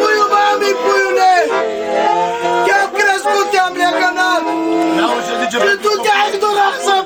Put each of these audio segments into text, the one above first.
Puyo, mami, puyo, ne! Eu cresco, te-am lecanat! Și tu te-ai ignorat, să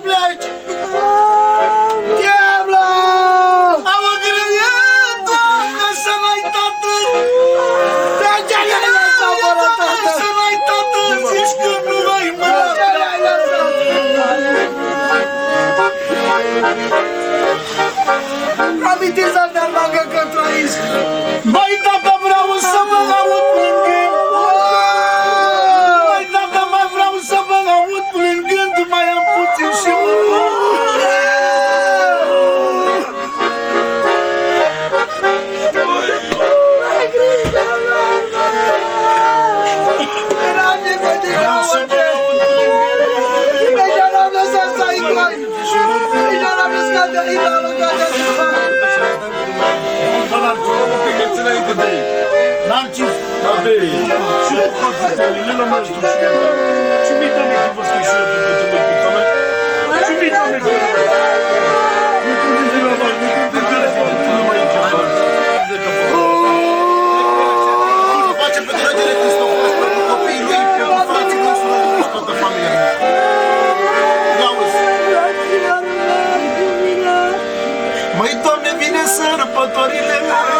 Андрей, что ты ходишь, ты не на мою душу, я Чуми там их не послушаю, я тут тебе питаме. Чуми там их не Măi, Doamne, vine sărbătorile mele!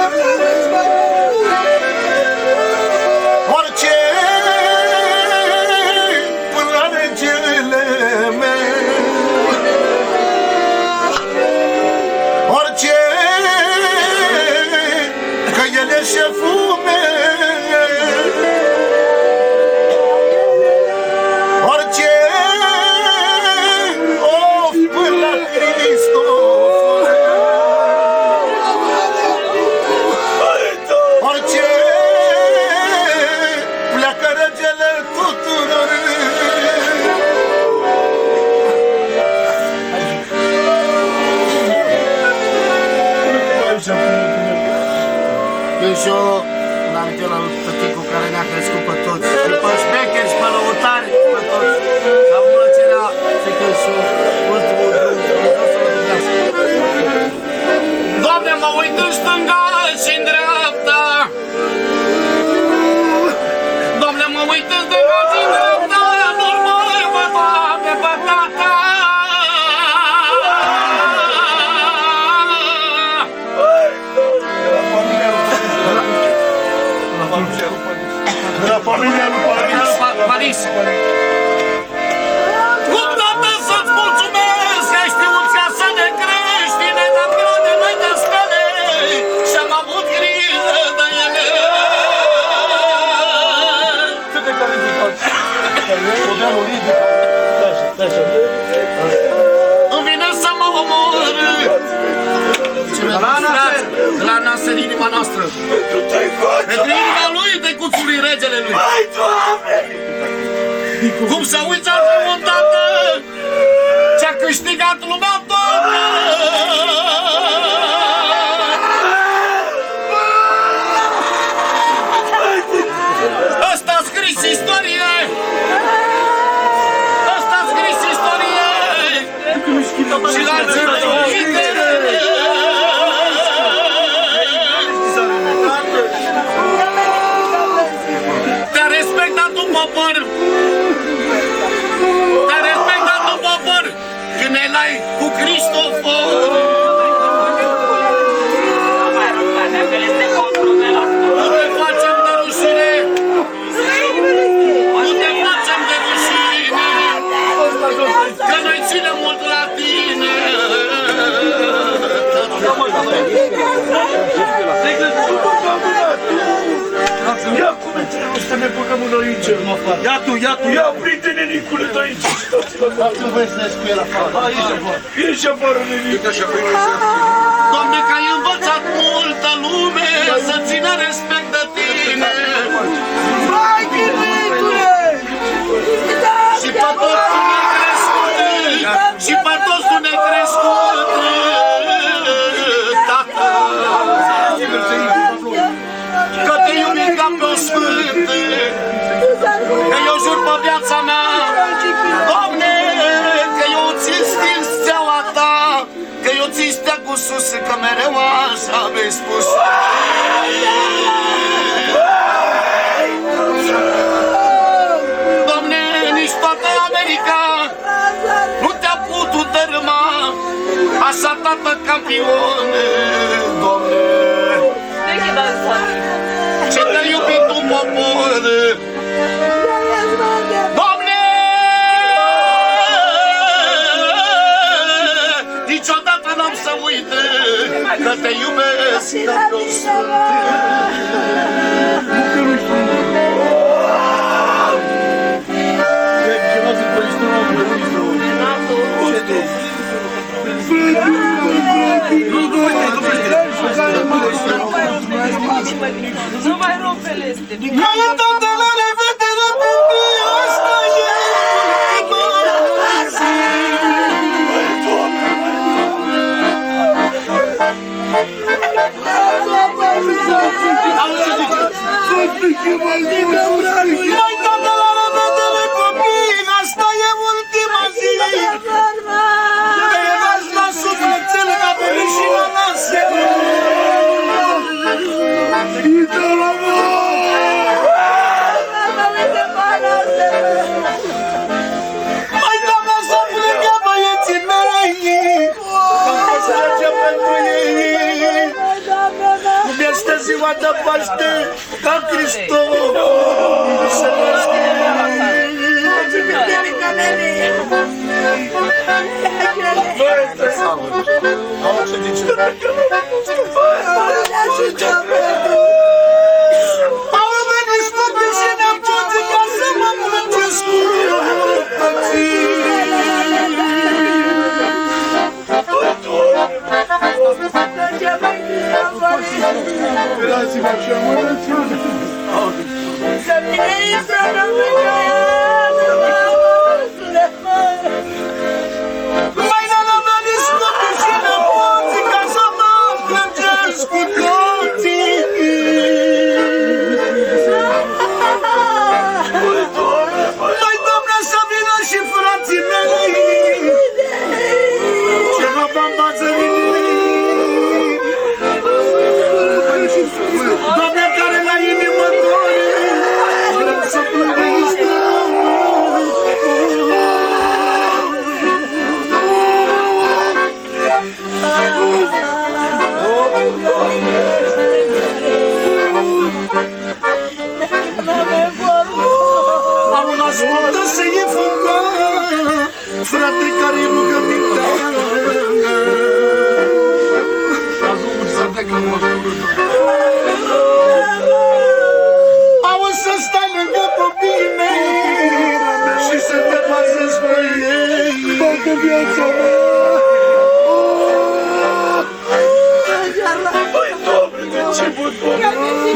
Let's go. na família, na família, París. चलेल घुमसा उलचा O să ne băgăm în aici. Ia tu, ia tu, ia prinde nenicule de aici. Nu vei să cu el afară. Ieși afară, nenicule. Domne, că ai învățat multă lume să țină respect. dată campione, Doamne! Ce te-a iubit un popor! Doamne! Niciodată n-am să uit că te iubesc! Давай руки листи. я пошли, как Христово. А лучше дичь.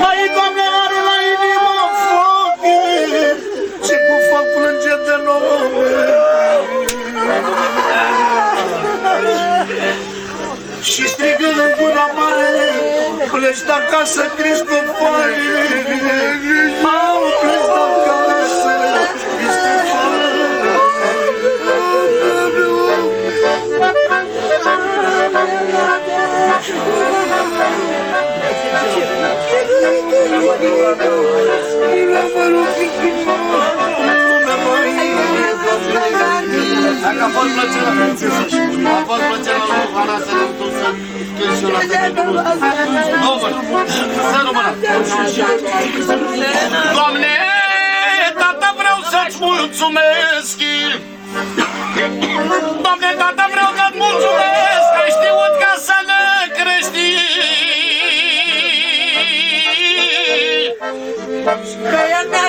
Mai doamne, are la inimă foc! Ce cu fac plânge de nouă, Și strigă în gura mare, pleci de acasă, Cristofoare! Au, pleci de acasă! Dacă a fost plăcerea, a fost plăcerea lui Hana să ne tu să cânti și eu la sfârșitul Nu, mă, să nu mâna. Doamne, tata vreau să-ți mulțumesc. Doamne, tata vreau să-ți mulțumesc că ai știut ca să Că el mi-a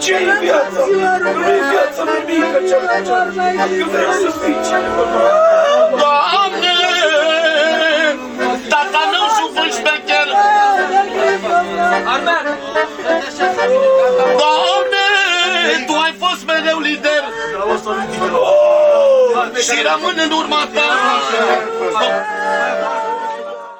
să trec să mor Dar trecutul Hristos N-am să te fac de rușine N-am să te fac de rușine Că ne-ai crescut, tată, bine Ce-i viața? Nu-i viața nimică cea mai Că vreau să fii cineva. Doamne, tata meu super șmecher Doamne, Tu ai fost mereu lider. Și rămân în urma ta